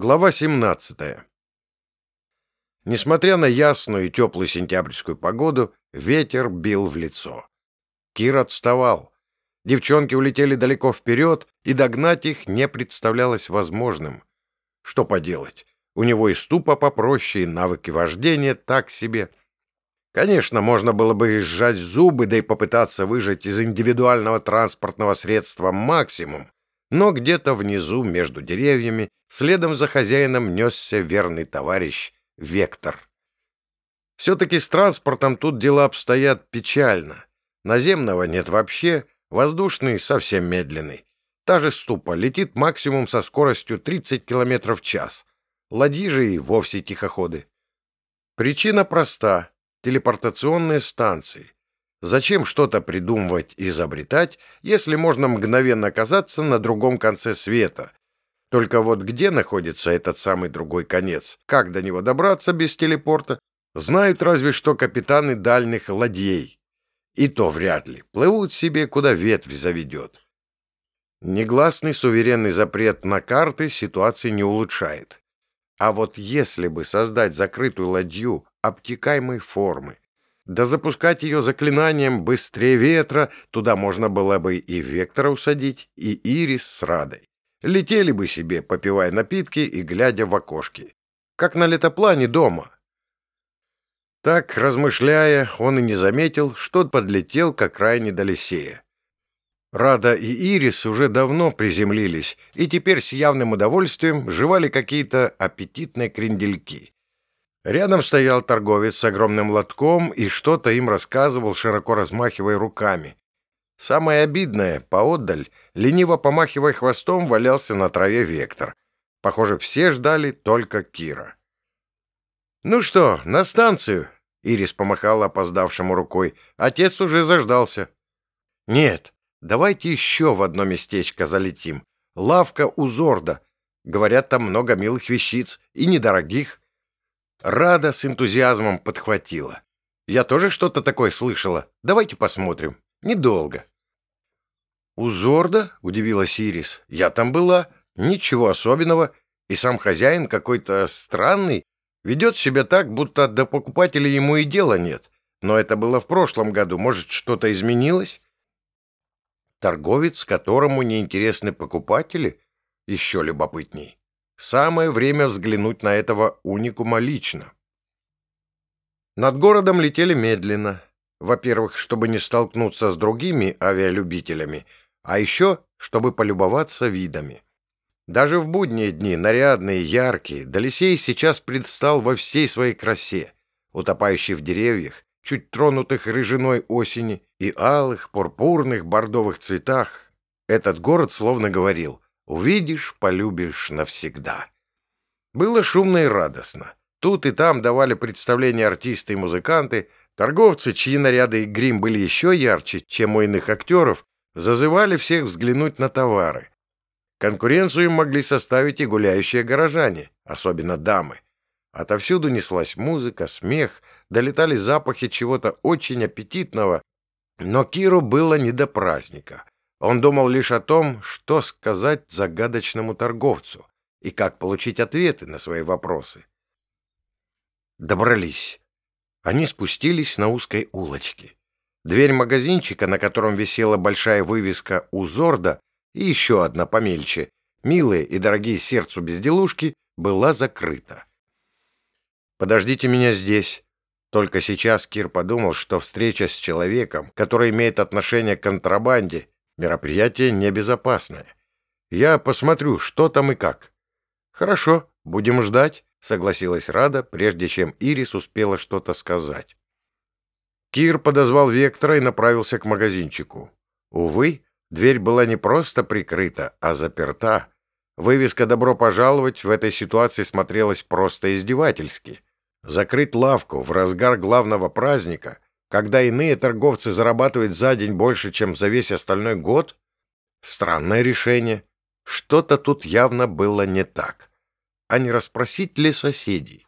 Глава 17. Несмотря на ясную и теплую сентябрьскую погоду, ветер бил в лицо. Кир отставал. Девчонки улетели далеко вперед, и догнать их не представлялось возможным. Что поделать? У него и ступа попроще, и навыки вождения так себе. Конечно, можно было бы сжать зубы, да и попытаться выжать из индивидуального транспортного средства максимум, но где-то внизу, между деревьями, следом за хозяином несся верный товарищ Вектор. Все-таки с транспортом тут дела обстоят печально. Наземного нет вообще, воздушный совсем медленный. Та же ступа летит максимум со скоростью 30 км в час. Ладьи же и вовсе тихоходы. Причина проста — телепортационные станции. Зачем что-то придумывать и изобретать, если можно мгновенно оказаться на другом конце света? Только вот где находится этот самый другой конец? Как до него добраться без телепорта? Знают разве что капитаны дальних ладьей. И то вряд ли. Плывут себе, куда ветвь заведет. Негласный суверенный запрет на карты ситуации не улучшает. А вот если бы создать закрытую ладью обтекаемой формы, да запускать ее заклинанием быстрее ветра, туда можно было бы и Вектора усадить, и Ирис с Радой. Летели бы себе, попивая напитки и глядя в окошки. Как на летоплане дома. Так, размышляя, он и не заметил, что подлетел к окраине Долисея. Рада и Ирис уже давно приземлились и теперь с явным удовольствием жевали какие-то аппетитные крендельки. Рядом стоял торговец с огромным лотком и что-то им рассказывал, широко размахивая руками. Самое обидное, поотдаль, лениво помахивая хвостом, валялся на траве Вектор. Похоже, все ждали только Кира. «Ну что, на станцию?» — Ирис помахала опоздавшему рукой. «Отец уже заждался». «Нет, давайте еще в одно местечко залетим. Лавка у Зорда. Говорят, там много милых вещиц и недорогих». Рада с энтузиазмом подхватила. «Я тоже что-то такое слышала. Давайте посмотрим. Недолго». «У Зорда?» — удивилась Ирис. «Я там была. Ничего особенного. И сам хозяин какой-то странный. Ведет себя так, будто до покупателя ему и дела нет. Но это было в прошлом году. Может, что-то изменилось?» Торговец, которому неинтересны покупатели? Еще любопытней. Самое время взглянуть на этого уникума лично. Над городом летели медленно. Во-первых, чтобы не столкнуться с другими авиалюбителями, а еще, чтобы полюбоваться видами. Даже в будние дни, нарядные, яркие, Долисей сейчас предстал во всей своей красе, утопающий в деревьях, чуть тронутых рыжиной осени и алых, пурпурных, бордовых цветах. Этот город словно говорил — Увидишь, полюбишь навсегда. Было шумно и радостно. Тут и там давали представления артисты и музыканты, торговцы, чьи наряды и грим были еще ярче, чем у иных актеров, зазывали всех взглянуть на товары. Конкуренцию им могли составить и гуляющие горожане, особенно дамы. Отовсюду неслась музыка, смех, долетали запахи чего-то очень аппетитного, но Киру было не до праздника — он думал лишь о том, что сказать загадочному торговцу и как получить ответы на свои вопросы. Добрались. Они спустились на узкой улочке. Дверь магазинчика, на котором висела большая вывеска «Узорда» и еще одна помельче, милые и дорогие сердцу безделушки, была закрыта. «Подождите меня здесь». Только сейчас Кир подумал, что встреча с человеком, который имеет отношение к контрабанде, Мероприятие небезопасное. Я посмотрю, что там и как. Хорошо, будем ждать, согласилась Рада, прежде чем Ирис успела что-то сказать. Кир подозвал Вектора и направился к магазинчику. Увы, дверь была не просто прикрыта, а заперта. Вывеска «Добро пожаловать» в этой ситуации смотрелась просто издевательски. Закрыть лавку в разгар главного праздника когда иные торговцы зарабатывают за день больше, чем за весь остальной год? Странное решение. Что-то тут явно было не так. А не расспросить ли соседей?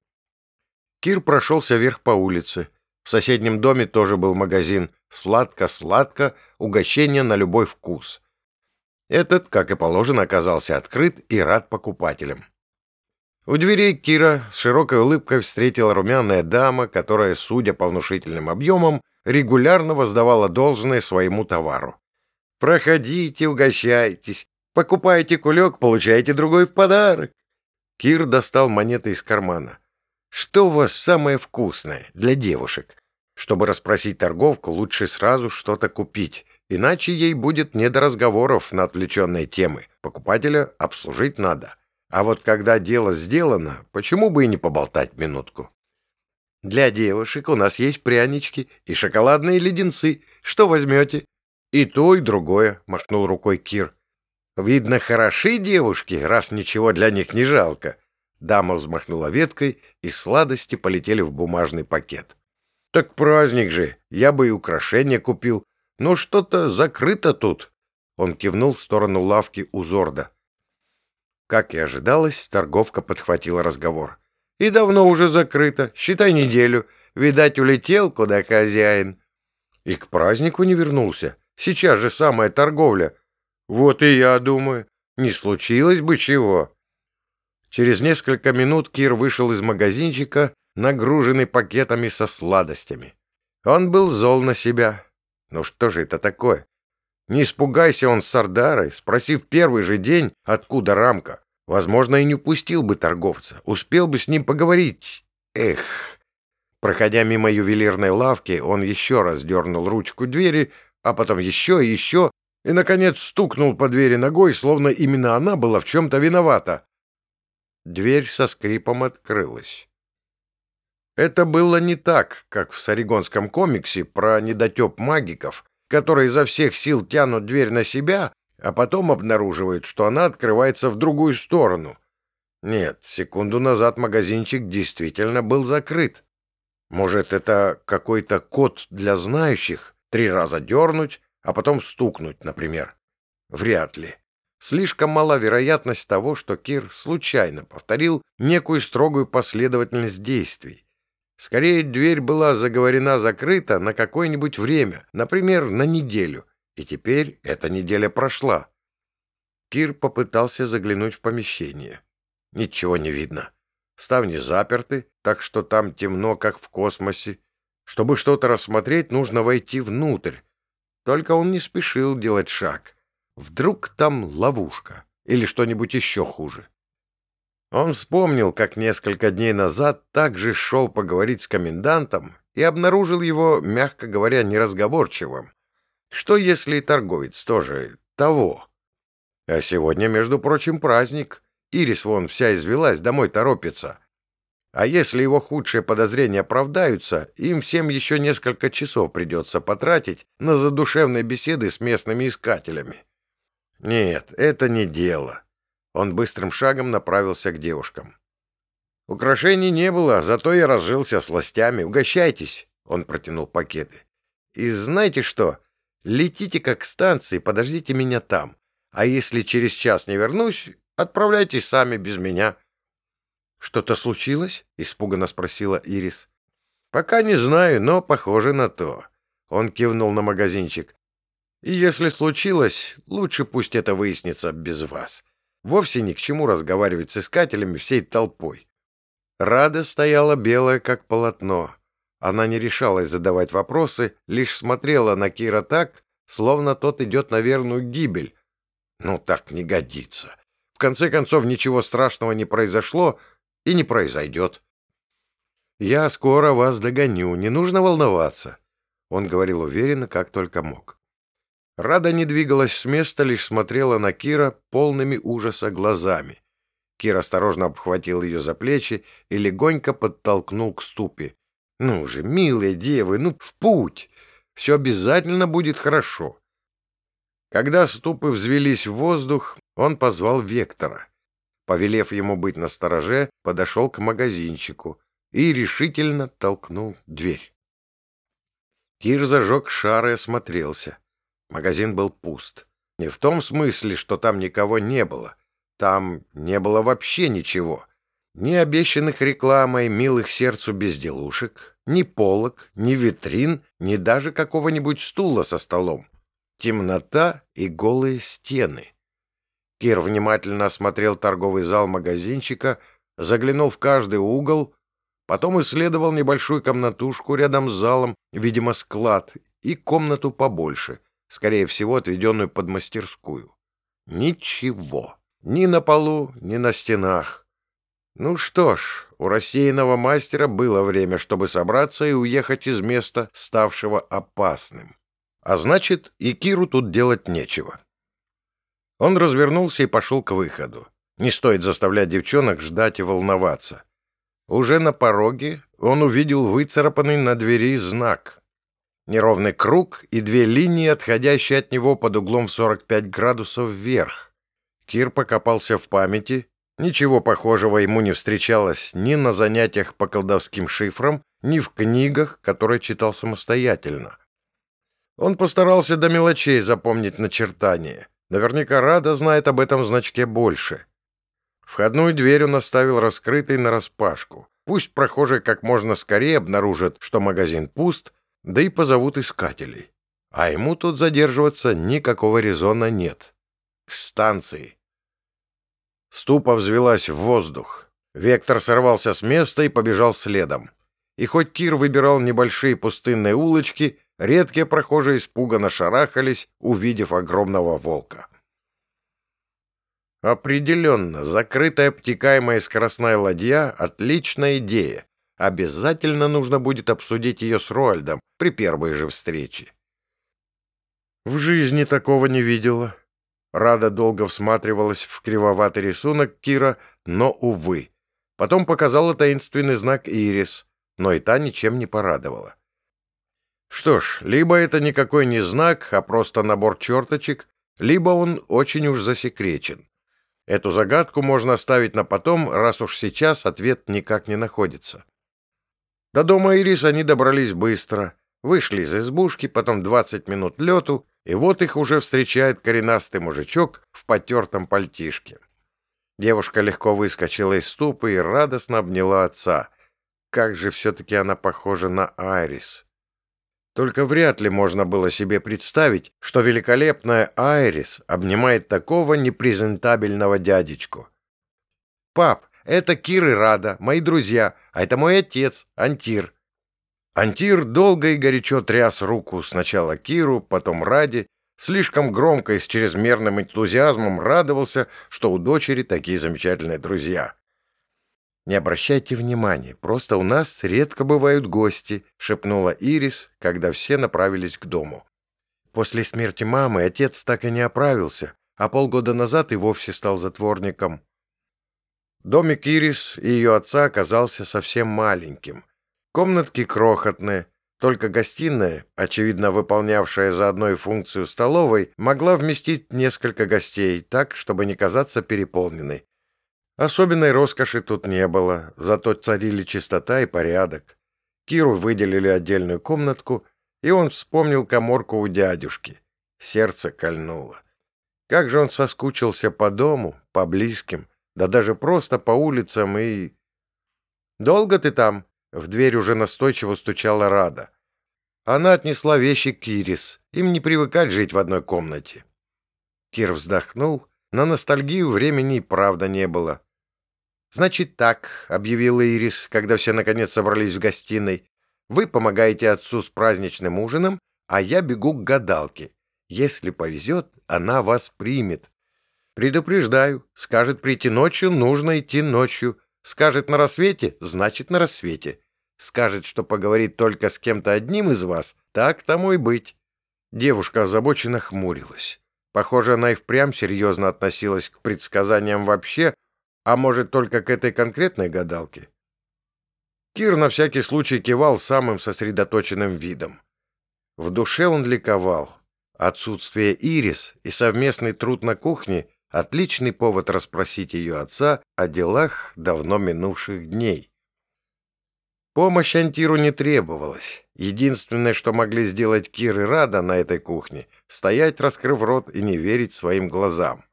Кир прошелся вверх по улице. В соседнем доме тоже был магазин. Сладко-сладко, угощение на любой вкус. Этот, как и положено, оказался открыт и рад покупателям. У дверей Кира с широкой улыбкой встретила румяная дама, которая, судя по внушительным объемам, регулярно воздавала должное своему товару. «Проходите, угощайтесь, покупайте кулек, получайте другой в подарок». Кир достал монеты из кармана. «Что у вас самое вкусное для девушек?» Чтобы расспросить торговку, лучше сразу что-то купить, иначе ей будет не до разговоров на отвлеченные темы. Покупателя обслужить надо. А вот когда дело сделано, почему бы и не поболтать минутку? Для девушек у нас есть прянички и шоколадные леденцы. Что возьмете? И то, и другое, махнул рукой Кир. Видно, хороши девушки, раз ничего для них не жалко. Дама взмахнула веткой, и сладости полетели в бумажный пакет. Так праздник же, я бы и украшения купил. Но что-то закрыто тут. Он кивнул в сторону лавки у Зорда. Как и ожидалось, торговка подхватила разговор. И давно уже закрыто, считай неделю. Видать, улетел, куда хозяин. И к празднику не вернулся. Сейчас же самая торговля. Вот и я думаю, не случилось бы чего. Через несколько минут Кир вышел из магазинчика нагруженный пакетами со сладостями. Он был зол на себя. Ну что же это такое? Не испугайся он с Сардарой, спросив первый же день, откуда рамка. Возможно, и не упустил бы торговца, успел бы с ним поговорить. Эх! Проходя мимо ювелирной лавки, он еще раз дернул ручку двери, а потом еще и еще, и, наконец, стукнул по двери ногой, словно именно она была в чем-то виновата. Дверь со скрипом открылась. Это было не так, как в саригонском комиксе про недотеп магиков, которые изо всех сил тянут дверь на себя, а потом обнаруживают, что она открывается в другую сторону. Нет, секунду назад магазинчик действительно был закрыт. Может, это какой-то код для знающих? Три раза дернуть, а потом стукнуть, например. Вряд ли. Слишком мала вероятность того, что Кир случайно повторил некую строгую последовательность действий. Скорее, дверь была заговорена закрыта на какое-нибудь время, например, на неделю, и теперь эта неделя прошла. Кир попытался заглянуть в помещение. Ничего не видно. Ставни заперты, так что там темно, как в космосе. Чтобы что-то рассмотреть, нужно войти внутрь. Только он не спешил делать шаг. Вдруг там ловушка или что-нибудь еще хуже. Он вспомнил, как несколько дней назад также шел поговорить с комендантом и обнаружил его, мягко говоря, неразговорчивым. Что если и торговец тоже того? А сегодня, между прочим, праздник. Ирис вон вся извелась, домой торопится. А если его худшие подозрения оправдаются, им всем еще несколько часов придется потратить на задушевные беседы с местными искателями. Нет, это не дело. Он быстрым шагом направился к девушкам. Украшений не было, зато я разжился сластями. Угощайтесь. Он протянул пакеты. И знаете что? Летите как к станции, подождите меня там. А если через час не вернусь, отправляйтесь сами без меня. Что-то случилось? Испуганно спросила Ирис. Пока не знаю, но похоже на то. Он кивнул на магазинчик. И если случилось, лучше пусть это выяснится без вас. Вовсе ни к чему разговаривать с искателями всей толпой. Рада стояла белая, как полотно. Она не решалась задавать вопросы, лишь смотрела на Кира так, словно тот идет на верную гибель. Ну, так не годится. В конце концов, ничего страшного не произошло и не произойдет. «Я скоро вас догоню, не нужно волноваться», — он говорил уверенно, как только мог. Рада не двигалась с места, лишь смотрела на Кира полными ужаса глазами. Кир осторожно обхватил ее за плечи и легонько подтолкнул к ступе. «Ну же, милые девы, ну в путь! Все обязательно будет хорошо!» Когда ступы взвелись в воздух, он позвал Вектора. Повелев ему быть настороже, подошел к магазинчику и решительно толкнул дверь. Кир зажег шар и осмотрелся. Магазин был пуст. Не в том смысле, что там никого не было. Там не было вообще ничего. Ни обещанных рекламой милых сердцу безделушек, ни полок, ни витрин, ни даже какого-нибудь стула со столом. Темнота и голые стены. Кир внимательно осмотрел торговый зал магазинчика, заглянул в каждый угол, потом исследовал небольшую комнатушку рядом с залом, видимо, склад, и комнату побольше, скорее всего, отведенную под мастерскую. Ничего. Ни на полу, ни на стенах. Ну что ж, у рассеянного мастера было время, чтобы собраться и уехать из места, ставшего опасным. А значит, и Киру тут делать нечего. Он развернулся и пошел к выходу. Не стоит заставлять девчонок ждать и волноваться. Уже на пороге он увидел выцарапанный на двери знак. Неровный круг и две линии, отходящие от него под углом в 45 градусов вверх. Кир покопался в памяти. Ничего похожего ему не встречалось ни на занятиях по колдовским шифрам, ни в книгах, которые читал самостоятельно. Он постарался до мелочей запомнить начертание. Наверняка Рада знает об этом значке больше. Входную дверь он оставил раскрытой нараспашку. Пусть прохожие как можно скорее обнаружат, что магазин пуст, да и позовут искателей. А ему тут задерживаться никакого резона нет. К станции. Ступа взвелась в воздух. Вектор сорвался с места и побежал следом. И хоть Кир выбирал небольшие пустынные улочки, редкие прохожие испуганно шарахались, увидев огромного волка. Определенно, закрытая обтекаемая скоростная ладья — отличная идея. Обязательно нужно будет обсудить ее с Роальдом при первой же встрече. В жизни такого не видела. Рада долго всматривалась в кривоватый рисунок Кира, но, увы. Потом показала таинственный знак Ирис, но и та ничем не порадовала. Что ж, либо это никакой не знак, а просто набор черточек, либо он очень уж засекречен. Эту загадку можно оставить на потом, раз уж сейчас ответ никак не находится. До дома Ирис они добрались быстро, вышли из избушки, потом 20 минут лету, и вот их уже встречает коренастый мужичок в потертом пальтишке. Девушка легко выскочила из ступы и радостно обняла отца. Как же все-таки она похожа на Айрис. Только вряд ли можно было себе представить, что великолепная Айрис обнимает такого непрезентабельного дядечку. «Пап, это Кир и Рада, мои друзья, а это мой отец, Антир». Антир долго и горячо тряс руку сначала Киру, потом Раде, слишком громко и с чрезмерным энтузиазмом радовался, что у дочери такие замечательные друзья. «Не обращайте внимания, просто у нас редко бывают гости», — шепнула Ирис, когда все направились к дому. После смерти мамы отец так и не оправился, а полгода назад и вовсе стал затворником. Домик Ирис и ее отца оказался совсем маленьким. Комнатки крохотные, только гостиная, очевидно выполнявшая заодно и функцию столовой, могла вместить несколько гостей так, чтобы не казаться переполненной. Особенной роскоши тут не было, зато царили чистота и порядок. Киру выделили отдельную комнатку, и он вспомнил коморку у дядюшки. Сердце кольнуло. Как же он соскучился по дому, по близким, да даже просто по улицам и... «Долго ты там?» — в дверь уже настойчиво стучала Рада. Она отнесла вещи Кирис. Им не привыкать жить в одной комнате. Кир вздохнул. На ностальгию времени и правда не было. «Значит так», — объявила Ирис, когда все наконец собрались в гостиной. «Вы помогаете отцу с праздничным ужином, а я бегу к гадалке. Если повезет, она вас примет. Предупреждаю, скажет прийти ночью, нужно идти ночью. Скажет на рассвете, значит на рассвете. Скажет, что поговорит только с кем-то одним из вас, так тому и быть». Девушка озабоченно хмурилась. Похоже, она и впрямь серьезно относилась к предсказаниям вообще, а может, только к этой конкретной гадалке? Кир на всякий случай кивал самым сосредоточенным видом. В душе он ликовал. Отсутствие Ирис и совместный труд на кухне — отличный повод расспросить ее отца о делах давно минувших дней. Помощь Антиру не требовалась. Единственное, что могли сделать Кир и Рада на этой кухне — стоять, раскрыв рот и не верить своим глазам.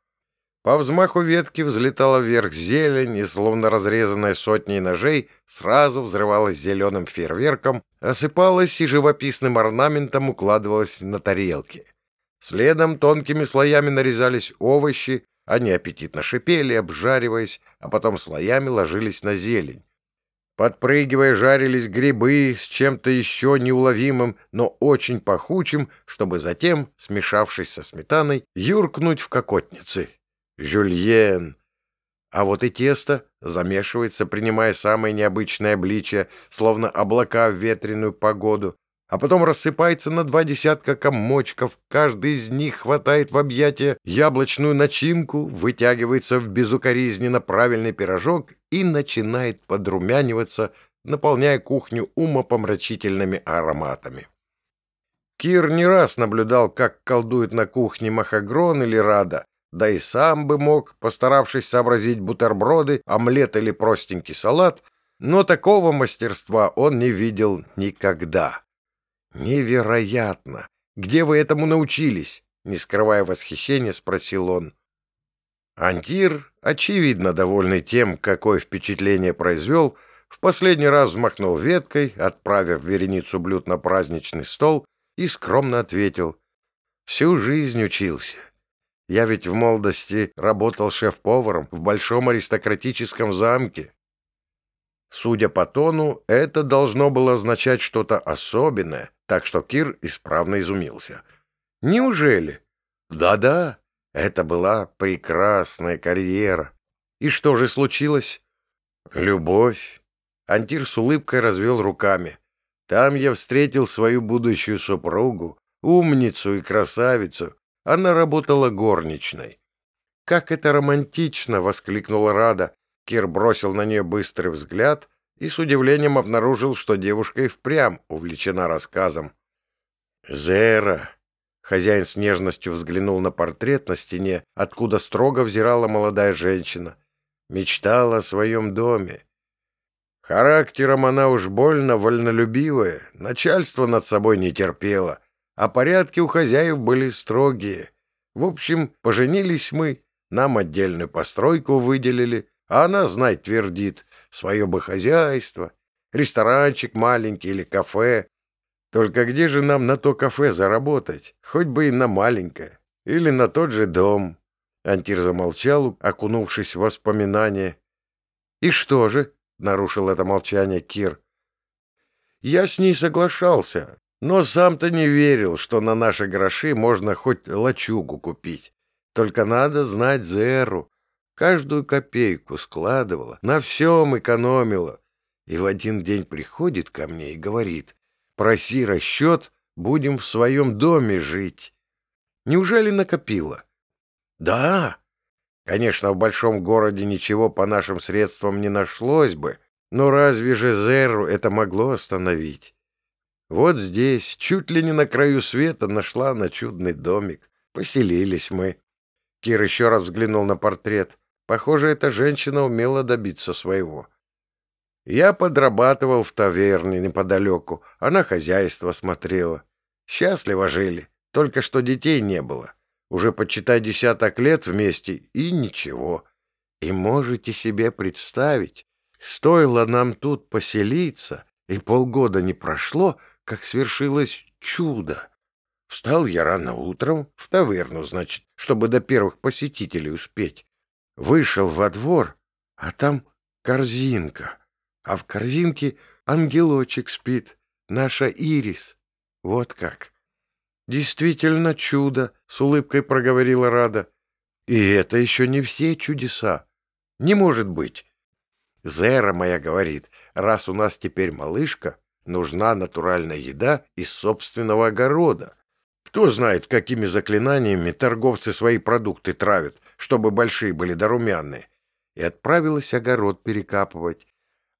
По взмаху ветки взлетала вверх зелень, и, словно разрезанная сотней ножей, сразу взрывалась зеленым фейерверком, осыпалась и живописным орнаментом укладывалась на тарелки. Следом тонкими слоями нарезались овощи, Они аппетитно шипели, обжариваясь, а потом слоями ложились на зелень. Подпрыгивая, жарились грибы с чем-то еще неуловимым, но очень пахучим, чтобы затем, смешавшись со сметаной, юркнуть в кокотницы. Жюльен! А вот и тесто замешивается, принимая самое необычное обличие, словно облака в ветреную погоду, а потом рассыпается на два десятка комочков, каждый из них хватает в объятия яблочную начинку, вытягивается в безукоризненно правильный пирожок и начинает подрумяниваться, наполняя кухню умопомрачительными ароматами. Кир не раз наблюдал, как колдует на кухне Махагрон или Рада, да и сам бы мог, постаравшись сообразить бутерброды, омлет или простенький салат, но такого мастерства он не видел никогда. «Невероятно! Где вы этому научились?» Не скрывая восхищения, спросил он. Антир, очевидно довольный тем, какое впечатление произвел, в последний раз взмахнул веткой, отправив вереницу блюд на праздничный стол, и скромно ответил. «Всю жизнь учился. Я ведь в молодости работал шеф-поваром в большом аристократическом замке. Судя по тону, это должно было означать что-то особенное, так что Кир исправно изумился. «Неужели?» «Да-да, это была прекрасная карьера. И что же случилось?» «Любовь». Антир с улыбкой развел руками. «Там я встретил свою будущую супругу, умницу и красавицу, она работала горничной. «Как это романтично!» — воскликнула Рада. Кир бросил на нее быстрый взгляд и с удивлением обнаружил, что девушка и впрямь увлечена рассказом. «Зера!» Хозяин с нежностью взглянул на портрет на стене, откуда строго взирала молодая женщина. Мечтала о своем доме. Характером она уж больно вольнолюбивая, начальство над собой не терпело а порядки у хозяев были строгие. В общем, поженились мы, нам отдельную постройку выделили, а она, знать, твердит, свое бы хозяйство, ресторанчик маленький или кафе. Только где же нам на то кафе заработать, хоть бы и на маленькое, или на тот же дом?» Антир замолчал, окунувшись в воспоминания. «И что же?» — нарушил это молчание Кир. «Я с ней соглашался, но сам-то не верил, что на наши гроши можно хоть лачугу купить. Только надо знать Зеру. Каждую копейку складывала, на всем экономила. И в один день приходит ко мне и говорит, проси расчет, будем в своем доме жить. Неужели накопила? Да. Конечно, в большом городе ничего по нашим средствам не нашлось бы, но разве же Зеру это могло остановить? Вот здесь, чуть ли не на краю света, нашла на чудный домик. Поселились мы. Кир еще раз взглянул на портрет. Похоже, эта женщина умела добиться своего. Я подрабатывал в таверне неподалеку. Она хозяйство смотрела. Счастливо жили. Только что детей не было. Уже почитай десяток лет вместе, и ничего. И можете себе представить, стоило нам тут поселиться, и полгода не прошло, как свершилось чудо. Встал я рано утром, в таверну, значит, чтобы до первых посетителей успеть. Вышел во двор, а там корзинка, а в корзинке ангелочек спит, наша Ирис. Вот как. Действительно чудо, с улыбкой проговорила Рада. И это еще не все чудеса. Не может быть. Зера моя говорит, раз у нас теперь малышка, нужна натуральная еда из собственного огорода. Кто знает, какими заклинаниями торговцы свои продукты травят, чтобы большие были да румяные. И отправилась огород перекапывать.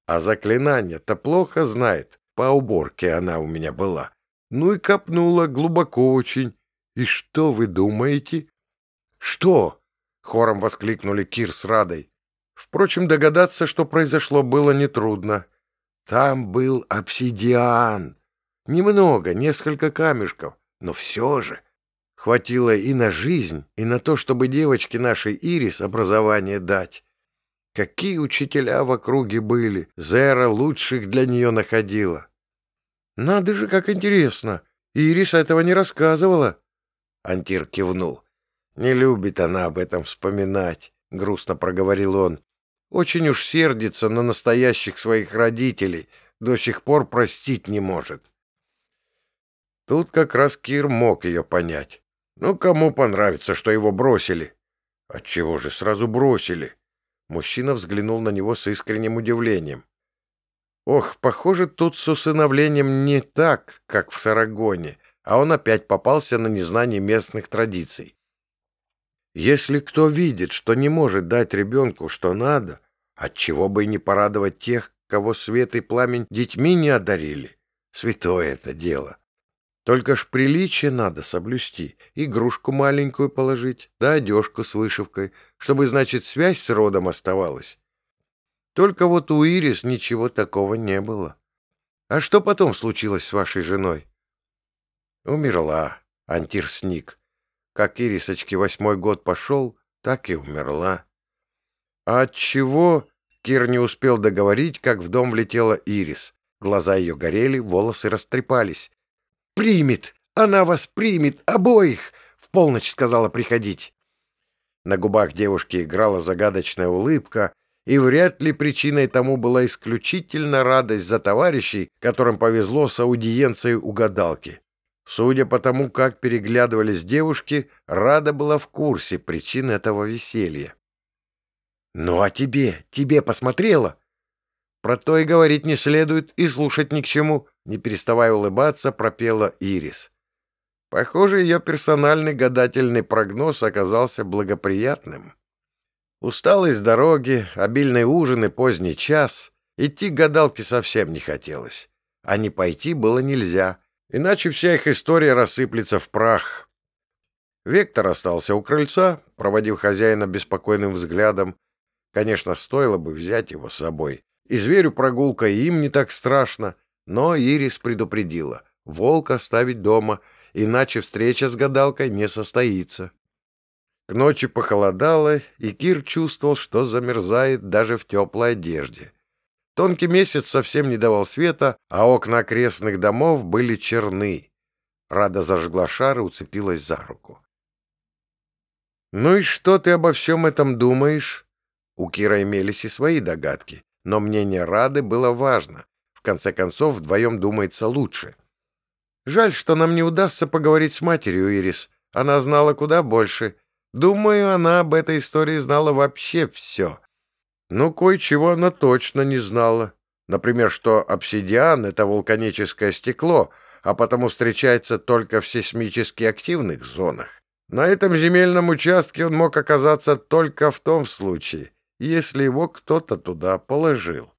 А заклинание-то плохо знает, по уборке она у меня была. Ну и копнула глубоко очень. И что вы думаете? Что? Хором воскликнули Кир с Радой. Впрочем, догадаться, что произошло, было нетрудно. Там был обсидиан. Немного, несколько камешков, но все же. Хватило и на жизнь, и на то, чтобы девочке нашей Ирис образование дать. Какие учителя в округе были, Зера лучших для нее находила. Надо же, как интересно. Ирис этого не рассказывала. Антир кивнул. «Не любит она об этом вспоминать», — грустно проговорил он. «Очень уж сердится на настоящих своих родителей, до сих пор простить не может». Тут как раз Кир мог ее понять. Ну, кому понравится, что его бросили? Отчего же сразу бросили? Мужчина взглянул на него с искренним удивлением. Ох, похоже, тут с усыновлением не так, как в Сарагоне, а он опять попался на незнание местных традиций. Если кто видит, что не может дать ребенку, что надо, отчего бы и не порадовать тех, кого свет и пламень детьми не одарили? Святое это дело. Только ж приличие надо соблюсти, игрушку маленькую положить, да одежку с вышивкой, чтобы, значит, связь с родом оставалась. Только вот у Ирис ничего такого не было. А что потом случилось с вашей женой? Умерла, Антир сник. Как Ирисочке восьмой год пошел, так и умерла. А от чего? Кир не успел договорить, как в дом влетела Ирис. Глаза ее горели, волосы растрепались примет! Она вас примет! Обоих!» — в полночь сказала приходить. На губах девушки играла загадочная улыбка, и вряд ли причиной тому была исключительно радость за товарищей, которым повезло с аудиенцией у гадалки. Судя по тому, как переглядывались девушки, Рада была в курсе причин этого веселья. «Ну а тебе? Тебе посмотрела?» Про то и говорить не следует, и слушать ни к чему, не переставая улыбаться, пропела Ирис. Похоже, ее персональный гадательный прогноз оказался благоприятным. Усталость дороги, обильный ужин и поздний час. Идти к гадалке совсем не хотелось. А не пойти было нельзя, иначе вся их история рассыплется в прах. Вектор остался у крыльца, проводив хозяина беспокойным взглядом. Конечно, стоило бы взять его с собой. И зверю прогулка им не так страшно, но Ирис предупредила. Волк оставить дома, иначе встреча с гадалкой не состоится. К ночи похолодало, и Кир чувствовал, что замерзает даже в теплой одежде. Тонкий месяц совсем не давал света, а окна окрестных домов были черны. Рада зажгла шар и уцепилась за руку. «Ну и что ты обо всем этом думаешь?» У Кира имелись и свои догадки но мнение Рады было важно. В конце концов, вдвоем думается лучше. Жаль, что нам не удастся поговорить с матерью Ирис. Она знала куда больше. Думаю, она об этой истории знала вообще все. Но кое-чего она точно не знала. Например, что обсидиан — это вулканическое стекло, а потому встречается только в сейсмически активных зонах. На этом земельном участке он мог оказаться только в том случае, если его кто-то туда положил.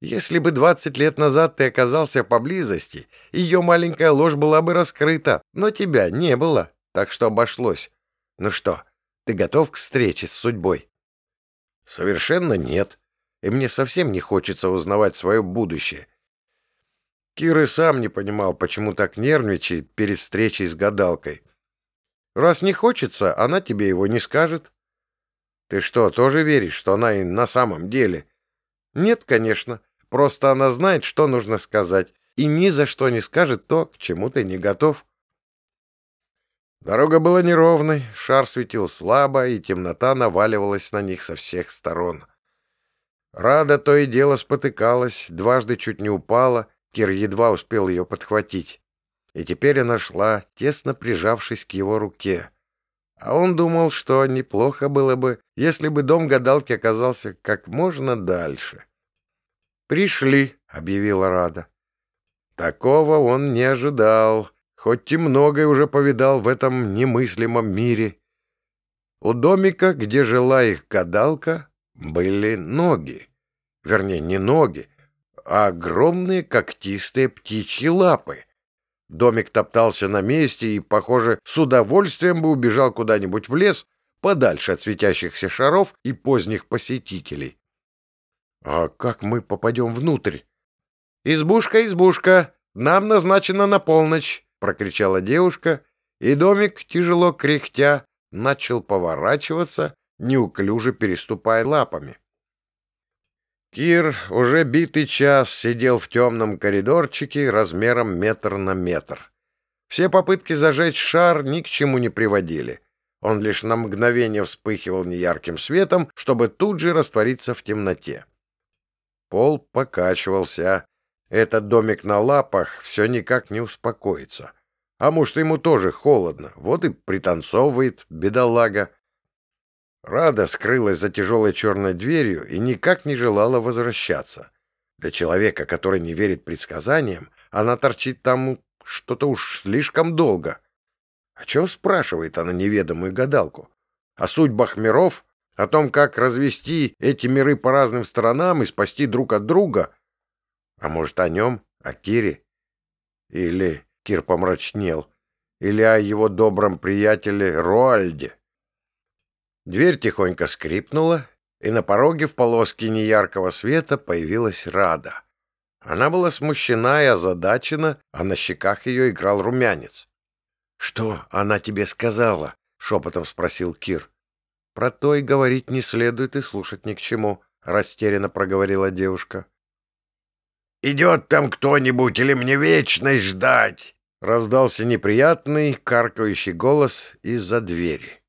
Если бы двадцать лет назад ты оказался поблизости, ее маленькая ложь была бы раскрыта, но тебя не было, так что обошлось. Ну что, ты готов к встрече с судьбой? Совершенно нет, и мне совсем не хочется узнавать свое будущее. Кир и сам не понимал, почему так нервничает перед встречей с гадалкой. Раз не хочется, она тебе его не скажет. Ты что, тоже веришь, что она и на самом деле? Нет, конечно. Просто она знает, что нужно сказать, и ни за что не скажет то, к чему ты не готов. Дорога была неровной, шар светил слабо, и темнота наваливалась на них со всех сторон. Рада то и дело спотыкалась, дважды чуть не упала, Кир едва успел ее подхватить. И теперь она шла, тесно прижавшись к его руке. А он думал, что неплохо было бы, если бы дом гадалки оказался как можно дальше. «Пришли», — объявила Рада. Такого он не ожидал, хоть и многое уже повидал в этом немыслимом мире. У домика, где жила их гадалка, были ноги. Вернее, не ноги, а огромные когтистые птичьи лапы. Домик топтался на месте и, похоже, с удовольствием бы убежал куда-нибудь в лес, подальше от светящихся шаров и поздних посетителей. «А как мы попадем внутрь?» «Избушка, избушка! Нам назначено на полночь!» — прокричала девушка, и домик, тяжело кряхтя, начал поворачиваться, неуклюже переступая лапами. Кир уже битый час сидел в темном коридорчике размером метр на метр. Все попытки зажечь шар ни к чему не приводили. Он лишь на мгновение вспыхивал неярким светом, чтобы тут же раствориться в темноте. Пол покачивался. Этот домик на лапах все никак не успокоится. А может, ему тоже холодно, вот и пританцовывает бедолага. Рада скрылась за тяжелой черной дверью и никак не желала возвращаться. Для человека, который не верит предсказаниям, она торчит там что-то уж слишком долго. О чем спрашивает она неведомую гадалку? О судьбах миров? О том, как развести эти миры по разным сторонам и спасти друг от друга? А может, о нем? О Кире? Или, Кир помрачнел, или о его добром приятеле Роальде? Дверь тихонько скрипнула, и на пороге в полоске неяркого света появилась Рада. Она была смущена и озадачена, а на щеках ее играл румянец. — Что она тебе сказала? — шепотом спросил Кир. — Про то и говорить не следует и слушать ни к чему, — растерянно проговорила девушка. — Идет там кто-нибудь или мне вечность ждать? — раздался неприятный, каркающий голос из-за двери.